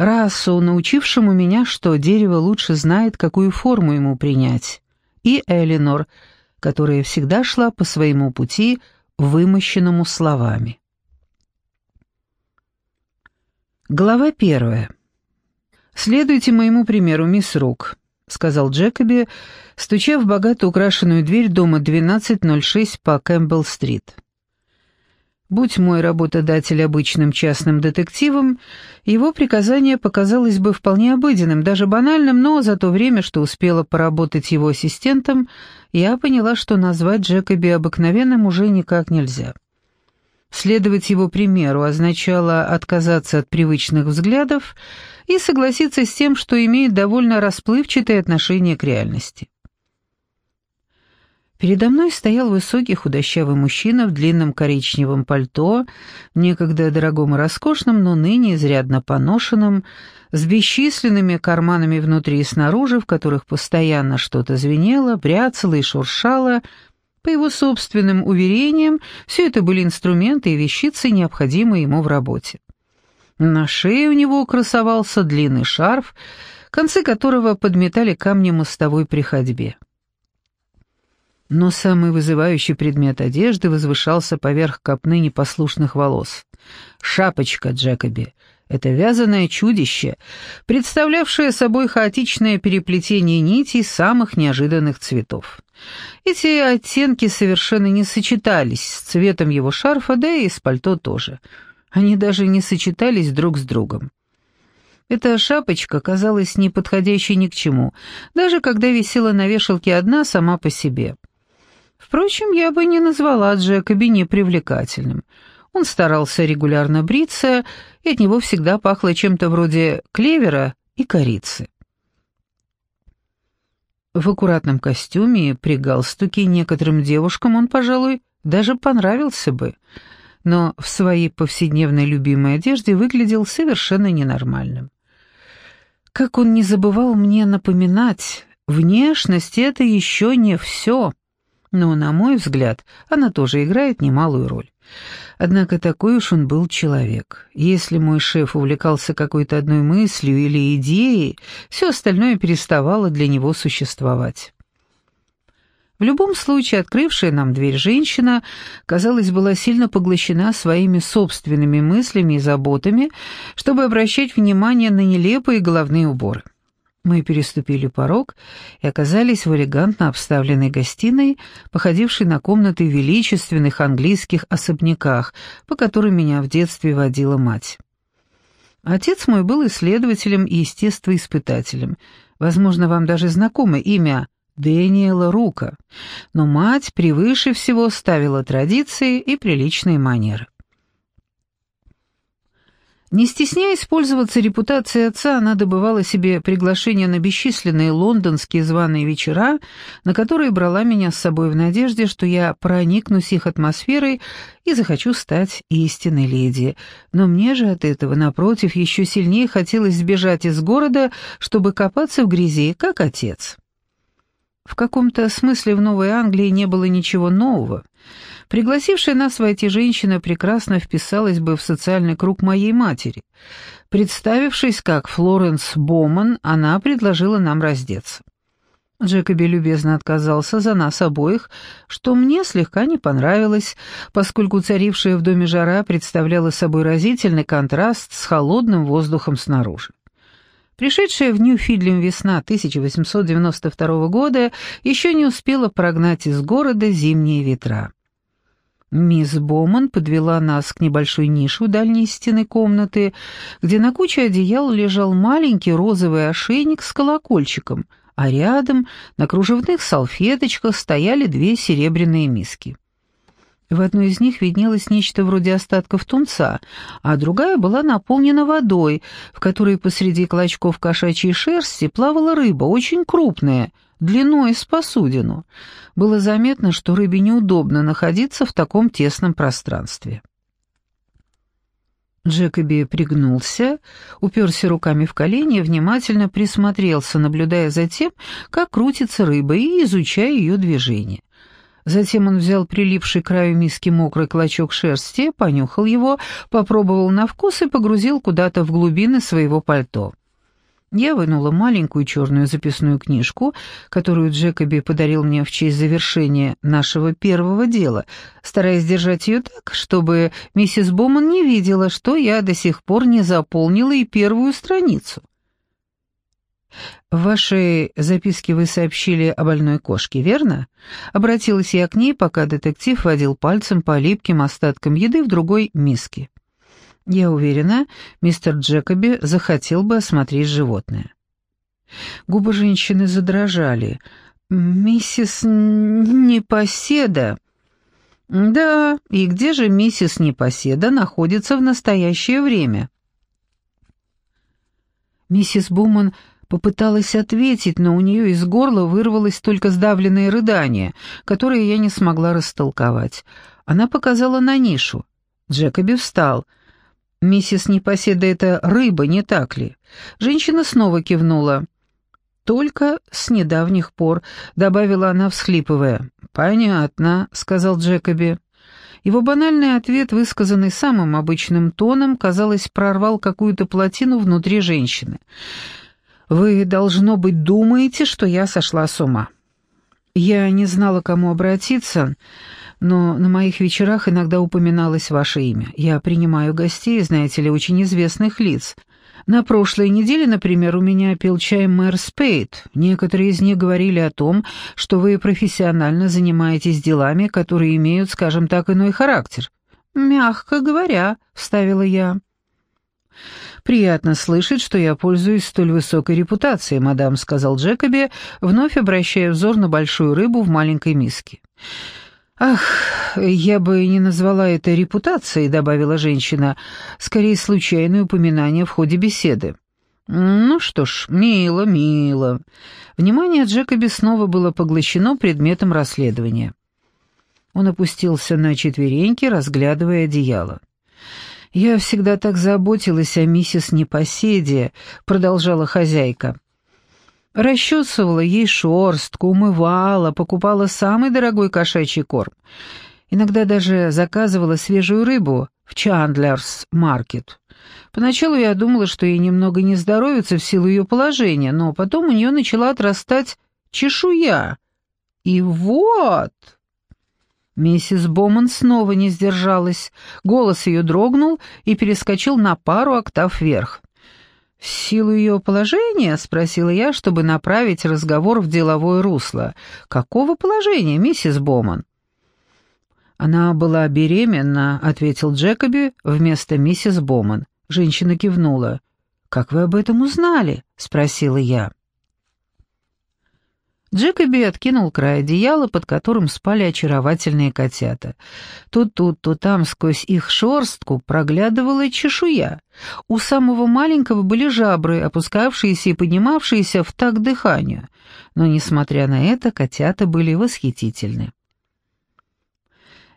расу, научившему меня, что дерево лучше знает, какую форму ему принять, и Элинор, которая всегда шла по своему пути, вымощенному словами. Глава первая. «Следуйте моему примеру, мисс Рук», — сказал Джекоби, стуча в богато украшенную дверь дома 1206 по Кэмпбелл-стрит. Будь мой работодатель обычным частным детективом, его приказание показалось бы вполне обыденным, даже банальным, но за то время, что успела поработать его ассистентом, я поняла, что назвать Джекоби обыкновенным уже никак нельзя. Следовать его примеру означало отказаться от привычных взглядов и согласиться с тем, что имеет довольно расплывчатое отношение к реальности. Передо мной стоял высокий худощавый мужчина в длинном коричневом пальто, некогда дорогом и роскошном, но ныне изрядно поношенном, с бесчисленными карманами внутри и снаружи, в которых постоянно что-то звенело, бряцало и шуршало. По его собственным уверениям, все это были инструменты и вещицы, необходимые ему в работе. На шее у него красовался длинный шарф, концы которого подметали камни мостовой при ходьбе. Но самый вызывающий предмет одежды возвышался поверх копны непослушных волос. Шапочка Джекоби — это вязаное чудище, представлявшее собой хаотичное переплетение нитей самых неожиданных цветов. Эти оттенки совершенно не сочетались с цветом его шарфа, да и с пальто тоже. Они даже не сочетались друг с другом. Эта шапочка казалась неподходящей ни к чему, даже когда висела на вешалке одна сама по себе — Впрочем, я бы не назвала Джекоби непривлекательным. Он старался регулярно бриться, и от него всегда пахло чем-то вроде клевера и корицы. В аккуратном костюме и при галстуке некоторым девушкам он, пожалуй, даже понравился бы, но в своей повседневной любимой одежде выглядел совершенно ненормальным. Как он не забывал мне напоминать, внешность — это еще не все. Но, на мой взгляд, она тоже играет немалую роль. Однако такой уж он был человек. Если мой шеф увлекался какой-то одной мыслью или идеей, все остальное переставало для него существовать. В любом случае, открывшая нам дверь женщина, казалось, была сильно поглощена своими собственными мыслями и заботами, чтобы обращать внимание на нелепые головные уборы. Мы переступили порог и оказались в элегантно обставленной гостиной, походившей на комнаты в величественных английских особняках, по которым меня в детстве водила мать. Отец мой был исследователем и естествоиспытателем. Возможно, вам даже знакомо имя Дэниела Рука, но мать превыше всего ставила традиции и приличные манеры. Не стесняясь пользоваться репутацией отца, она добывала себе приглашения на бесчисленные лондонские званые вечера, на которые брала меня с собой в надежде, что я проникнусь их атмосферой и захочу стать истинной леди. Но мне же от этого, напротив, еще сильнее хотелось сбежать из города, чтобы копаться в грязи, как отец. В каком-то смысле в Новой Англии не было ничего нового. Пригласившая нас войти женщина прекрасно вписалась бы в социальный круг моей матери. Представившись как Флоренс Боман, она предложила нам раздеться. Джекоби любезно отказался за нас обоих, что мне слегка не понравилось, поскольку царившая в доме жара представляла собой разительный контраст с холодным воздухом снаружи. Пришедшая в Нью-Фидлем весна 1892 года еще не успела прогнать из города зимние ветра. Мисс Боман подвела нас к небольшой нише у дальней стены комнаты, где на куче одеял лежал маленький розовый ошейник с колокольчиком, а рядом на кружевных салфеточках стояли две серебряные миски. В одной из них виднелось нечто вроде остатков тунца, а другая была наполнена водой, в которой посреди клочков кошачьей шерсти плавала рыба, очень крупная — длиной с посудину. Было заметно, что рыбе неудобно находиться в таком тесном пространстве. Джекоби пригнулся, уперся руками в колени и внимательно присмотрелся, наблюдая за тем, как крутится рыба и изучая ее движение. Затем он взял прилипший к краю миски мокрый клочок шерсти, понюхал его, попробовал на вкус и погрузил куда-то в глубины своего пальто. Я вынула маленькую черную записную книжку, которую Джекоби подарил мне в честь завершения нашего первого дела, стараясь держать ее так, чтобы миссис Боман не видела, что я до сих пор не заполнила и первую страницу. В вашей записке вы сообщили о больной кошке, верно? Обратилась я к ней, пока детектив водил пальцем по липким остаткам еды в другой миске. Я уверена, мистер Джекоби захотел бы осмотреть животное. Губы женщины задрожали. «Миссис Непоседа...» «Да, и где же миссис Непоседа находится в настоящее время?» Миссис Буман попыталась ответить, но у нее из горла вырвалось только сдавленное рыдание, которое я не смогла растолковать. Она показала на нишу. Джекоби встал. «Миссис Непоседа — это рыба, не так ли?» Женщина снова кивнула. «Только с недавних пор», — добавила она, всхлипывая. «Понятно», — сказал Джекоби. Его банальный ответ, высказанный самым обычным тоном, казалось, прорвал какую-то плотину внутри женщины. Вы, должно быть, думаете, что я сошла с ума. Я не знала, кому обратиться, но на моих вечерах иногда упоминалось ваше имя. Я принимаю гостей, знаете ли, очень известных лиц. На прошлой неделе, например, у меня пил чай мэр Спейд. Некоторые из них говорили о том, что вы профессионально занимаетесь делами, которые имеют, скажем так, иной характер. «Мягко говоря», — вставила я. «Приятно слышать, что я пользуюсь столь высокой репутацией, мадам», — сказал Джекоби, вновь обращая взор на большую рыбу в маленькой миске. «Ах, я бы не назвала это репутацией», — добавила женщина, — «скорее случайное упоминание в ходе беседы». «Ну что ж, мило, мило». Внимание Джекоби снова было поглощено предметом расследования. Он опустился на четвереньки, разглядывая одеяло. «Я всегда так заботилась о миссис Непоседе», — продолжала хозяйка. Расчесывала ей шерстку, умывала, покупала самый дорогой кошачий корм. Иногда даже заказывала свежую рыбу в Чандлерс Маркет. Поначалу я думала, что ей немного не здоровится в силу ее положения, но потом у нее начала отрастать чешуя. И вот... Миссис Боман снова не сдержалась. Голос ее дрогнул и перескочил на пару октав вверх. «В силу ее положения?» — спросила я, чтобы направить разговор в деловое русло. «Какого положения, миссис Боман?» «Она была беременна», — ответил Джекоби вместо миссис Боман. Женщина кивнула. «Как вы об этом узнали?» — спросила я. Джекоби откинул край одеяла, под которым спали очаровательные котята. Тут тут, то там сквозь их шерстку проглядывала чешуя. У самого маленького были жабры, опускавшиеся и поднимавшиеся в такт дыханию. Но, несмотря на это, котята были восхитительны.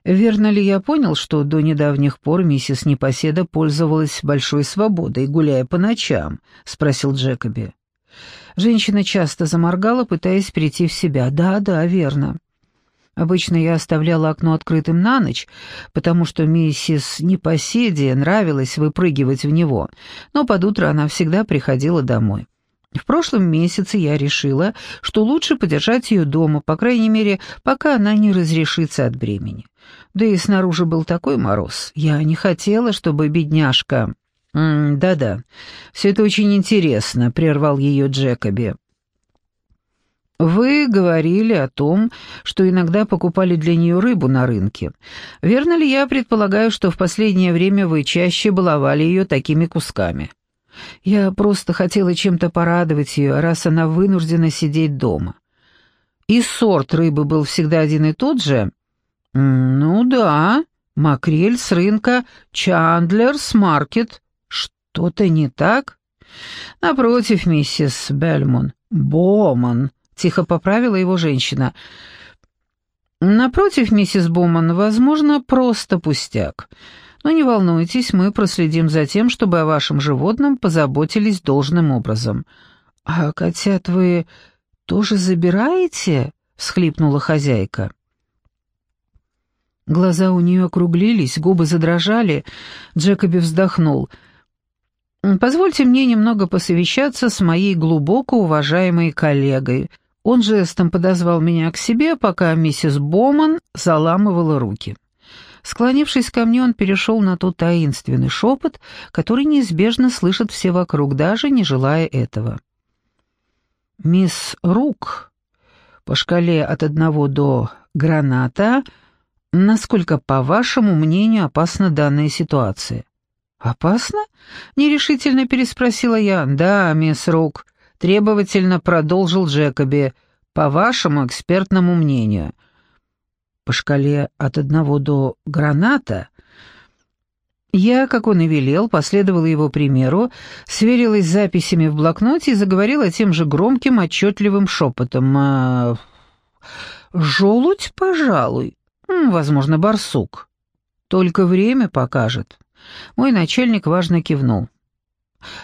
Верно ли я понял, что до недавних пор миссис Непоседа пользовалась большой свободой, гуляя по ночам? — спросил Джекоби. Женщина часто заморгала, пытаясь прийти в себя. «Да, да, верно». Обычно я оставляла окно открытым на ночь, потому что миссис Непоседе нравилось выпрыгивать в него, но под утро она всегда приходила домой. В прошлом месяце я решила, что лучше подержать ее дома, по крайней мере, пока она не разрешится от бремени. Да и снаружи был такой мороз. Я не хотела, чтобы бедняжка... «Да-да, все это очень интересно», — прервал ее Джекоби. «Вы говорили о том, что иногда покупали для нее рыбу на рынке. Верно ли я предполагаю, что в последнее время вы чаще баловали ее такими кусками? Я просто хотела чем-то порадовать ее, раз она вынуждена сидеть дома. И сорт рыбы был всегда один и тот же?» «Ну да, макрель с рынка Чандлерс Маркет». «Что-то не так?» «Напротив, миссис Бельмон, Боман», — тихо поправила его женщина. «Напротив, миссис Боман, возможно, просто пустяк. Но не волнуйтесь, мы проследим за тем, чтобы о вашем животном позаботились должным образом». «А котят вы тоже забираете?» — всхлипнула хозяйка. Глаза у нее округлились, губы задрожали. Джекоби вздохнул. «Позвольте мне немного посовещаться с моей глубоко уважаемой коллегой». Он жестом подозвал меня к себе, пока миссис Боман заламывала руки. Склонившись ко мне, он перешел на тот таинственный шепот, который неизбежно слышат все вокруг, даже не желая этого. «Мисс Рук, по шкале от одного до граната, насколько, по вашему мнению, опасна данная ситуация?» «Опасно?» — нерешительно переспросила я. «Да, мисс Рук», — требовательно продолжил Джекоби, — «по вашему экспертному мнению» по шкале от одного до граната, я, как он и велел, последовала его примеру, сверилась с записями в блокноте и заговорила тем же громким, отчетливым шепотом. «А... «Желудь, пожалуй. Возможно, барсук. Только время покажет». Мой начальник важно кивнул.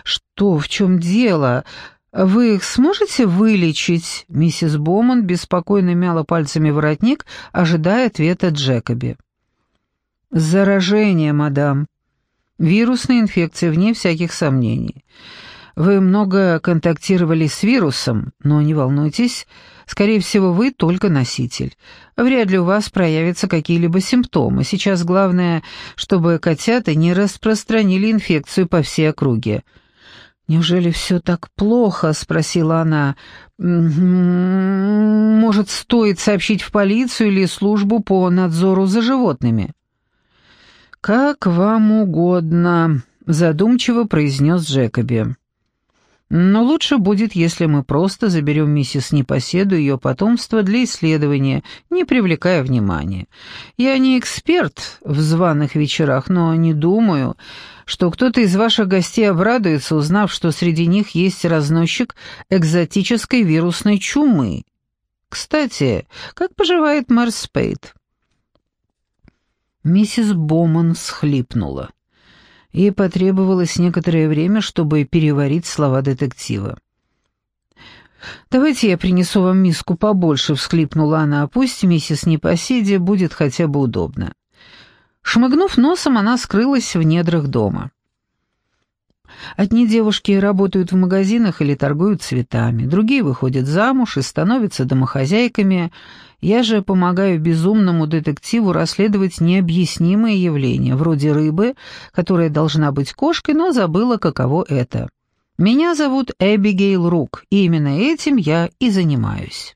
«Что, в чем дело?» «Вы их сможете вылечить?» Миссис Боман беспокойно мяла пальцами воротник, ожидая ответа Джекоби. «Заражение, мадам. Вирусная инфекция, вне всяких сомнений. Вы много контактировали с вирусом, но не волнуйтесь, скорее всего, вы только носитель. Вряд ли у вас проявятся какие-либо симптомы. Сейчас главное, чтобы котята не распространили инфекцию по всей округе». «Неужели все так плохо?» — спросила она. «Может, стоит сообщить в полицию или службу по надзору за животными?» «Как вам угодно», — задумчиво произнес Джекоби. Но лучше будет, если мы просто заберем миссис Непоседу и ее потомство для исследования, не привлекая внимания. Я не эксперт в званых вечерах, но не думаю, что кто-то из ваших гостей обрадуется, узнав, что среди них есть разносчик экзотической вирусной чумы. Кстати, как поживает мэр Спейд? Миссис Боман схлипнула. Ей потребовалось некоторое время, чтобы переварить слова детектива. «Давайте я принесу вам миску побольше», — всхлипнула она, — «пусть миссис Непоседи будет хотя бы удобно». Шмыгнув носом, она скрылась в недрах дома. Одни девушки работают в магазинах или торгуют цветами, другие выходят замуж и становятся домохозяйками. Я же помогаю безумному детективу расследовать необъяснимые явления, вроде рыбы, которая должна быть кошкой, но забыла, каково это. Меня зовут Эбигейл Рук, и именно этим я и занимаюсь.